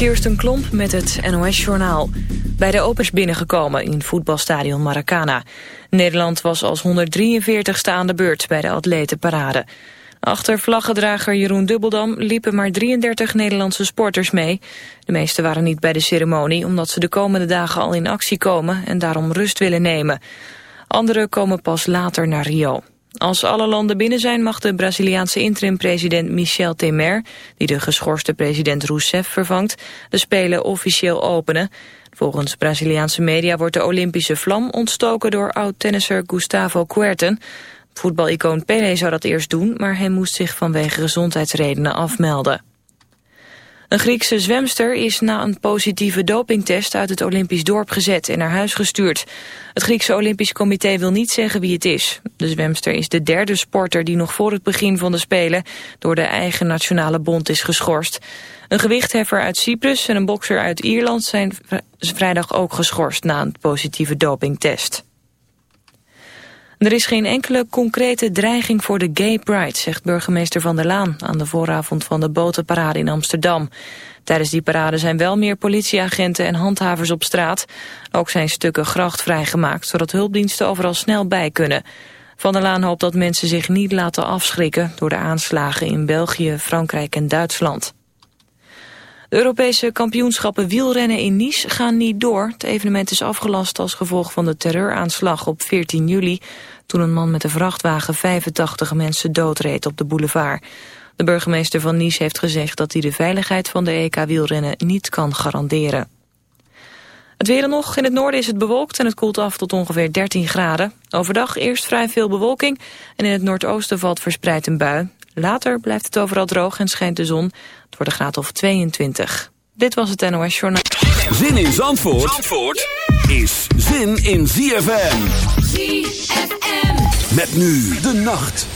Kirsten Klomp met het NOS-journaal. Bij de Opens binnengekomen in voetbalstadion Maracana. Nederland was als 143ste aan de beurt bij de atletenparade. Achter vlaggedrager Jeroen Dubbeldam liepen maar 33 Nederlandse sporters mee. De meeste waren niet bij de ceremonie omdat ze de komende dagen al in actie komen en daarom rust willen nemen. Anderen komen pas later naar Rio. Als alle landen binnen zijn mag de Braziliaanse interim-president Michel Temer, die de geschorste president Rousseff vervangt, de Spelen officieel openen. Volgens Braziliaanse media wordt de Olympische vlam ontstoken door oud-tennisser Gustavo Kuerten. Voetbalicoon Pelé zou dat eerst doen, maar hij moest zich vanwege gezondheidsredenen afmelden. Een Griekse zwemster is na een positieve dopingtest uit het Olympisch dorp gezet en naar huis gestuurd. Het Griekse Olympisch Comité wil niet zeggen wie het is. De zwemster is de derde sporter die nog voor het begin van de Spelen door de eigen nationale bond is geschorst. Een gewichtheffer uit Cyprus en een bokser uit Ierland zijn vrijdag ook geschorst na een positieve dopingtest. Er is geen enkele concrete dreiging voor de Gay Pride, zegt burgemeester Van der Laan aan de vooravond van de botenparade in Amsterdam. Tijdens die parade zijn wel meer politieagenten en handhavers op straat. Ook zijn stukken gracht vrijgemaakt, zodat hulpdiensten overal snel bij kunnen. Van der Laan hoopt dat mensen zich niet laten afschrikken door de aanslagen in België, Frankrijk en Duitsland. De Europese kampioenschappen wielrennen in Nice gaan niet door. Het evenement is afgelast als gevolg van de terreuraanslag op 14 juli... toen een man met een vrachtwagen 85 mensen doodreed op de boulevard. De burgemeester van Nice heeft gezegd dat hij de veiligheid van de EK-wielrennen niet kan garanderen. Het weer nog. In het noorden is het bewolkt en het koelt af tot ongeveer 13 graden. Overdag eerst vrij veel bewolking en in het noordoosten valt verspreid een bui. Later blijft het overal droog en schijnt de zon. Het wordt een graad of 22. Dit was het NOS Journaal. Zin in Zandvoort, Zandvoort is zin in ZFM. ZFM. Met nu de nacht.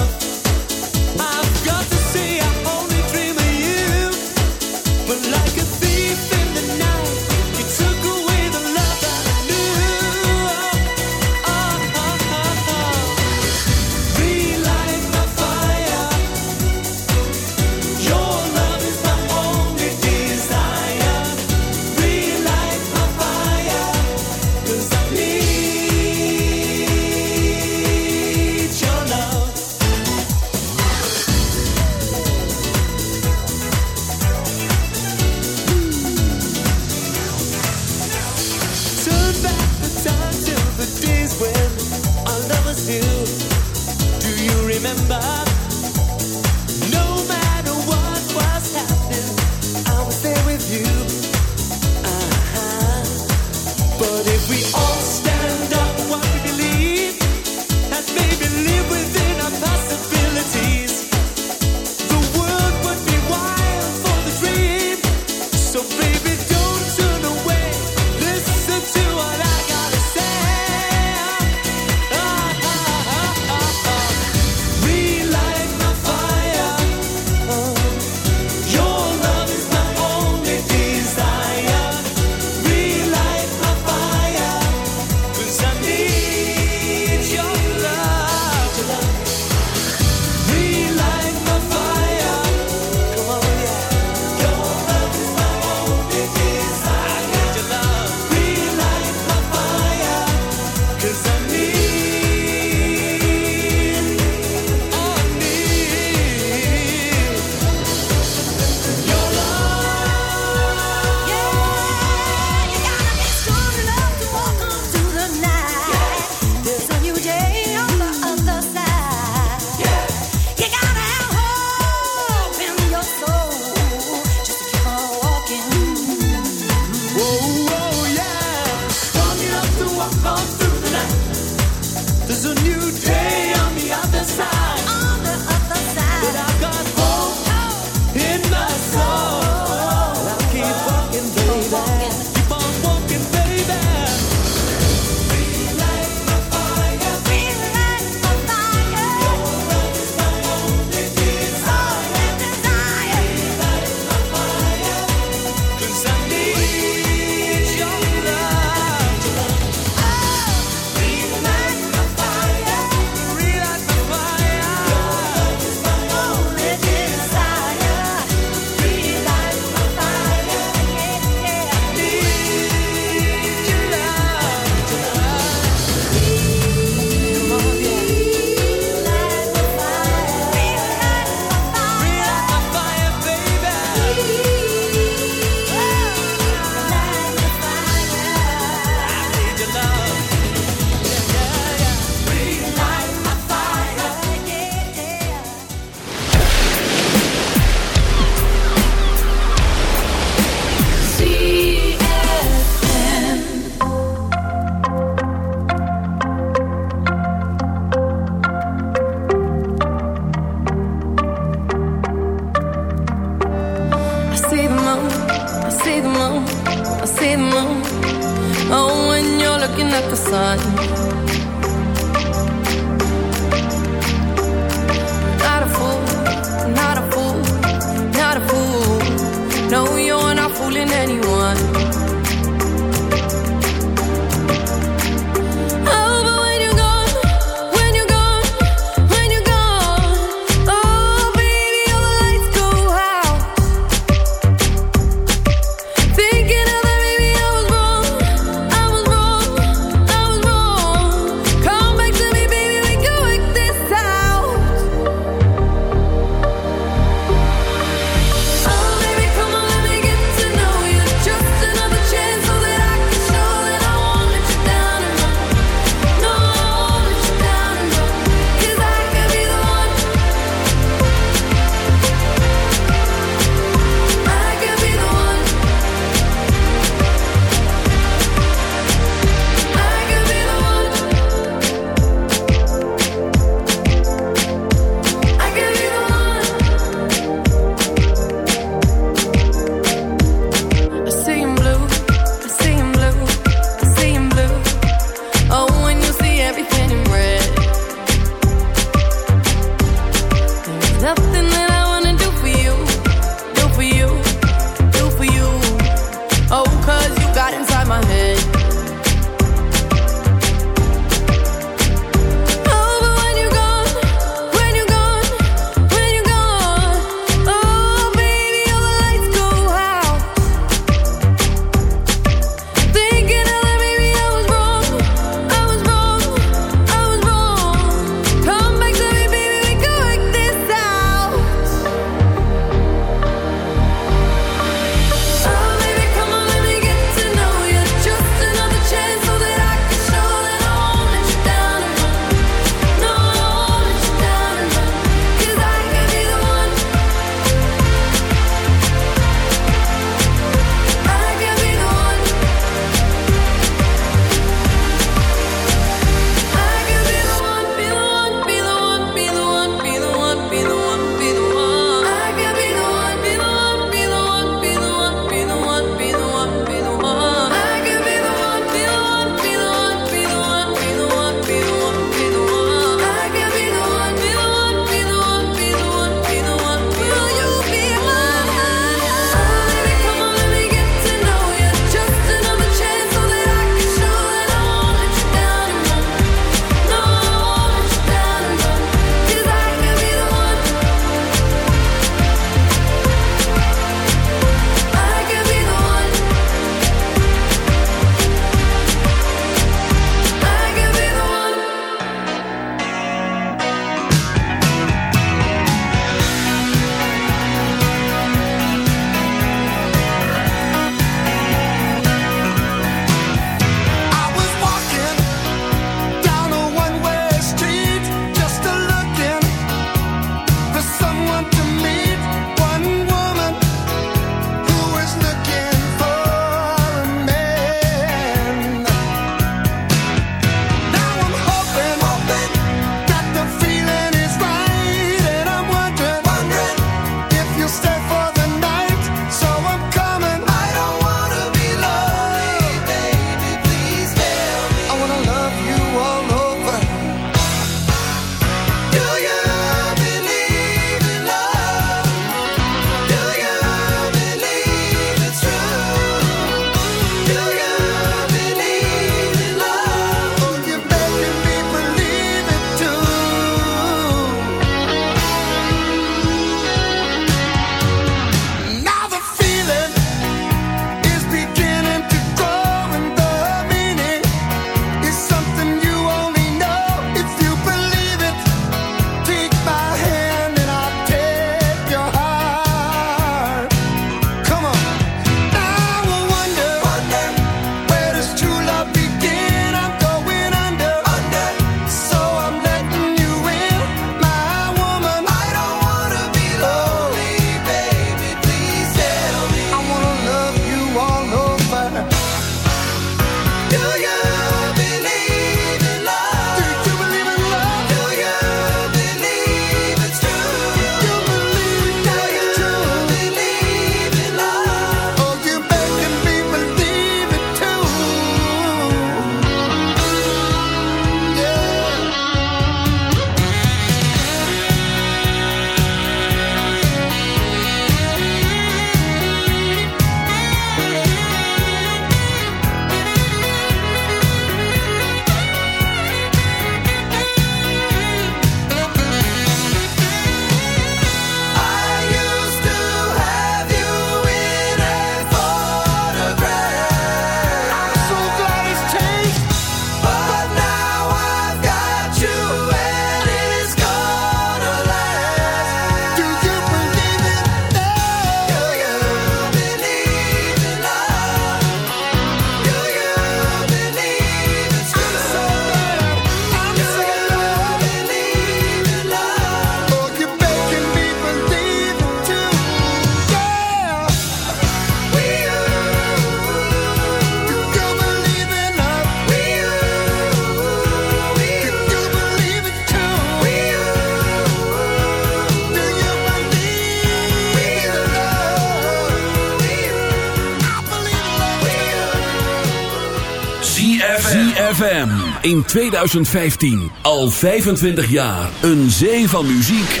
In 2015 al 25 jaar een zee van muziek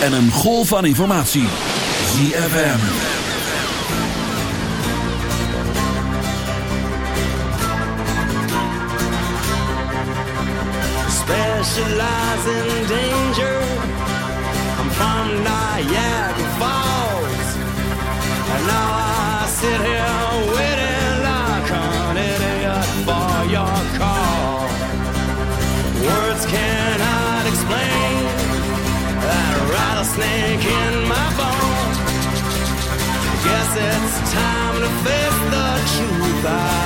en een golf van informatie. ZFM. Specialize in danger. Falls. And now I sit here cannot explain that rattlesnake in my bones. Guess it's time to face the truth. I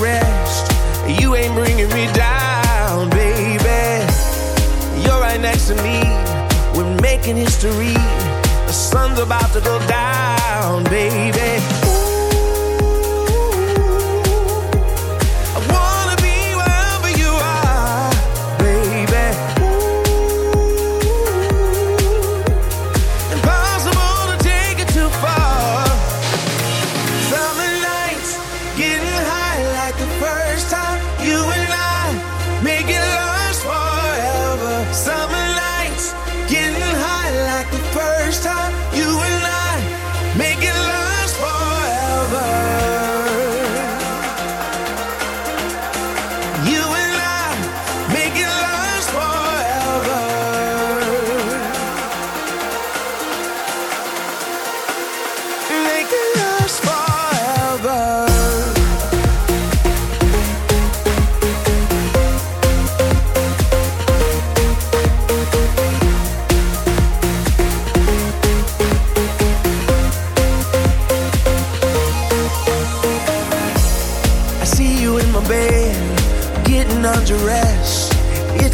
rest. You ain't bringing me down, baby. You're right next to me. We're making history. The sun's about to go down, baby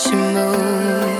she moves.